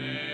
Amen.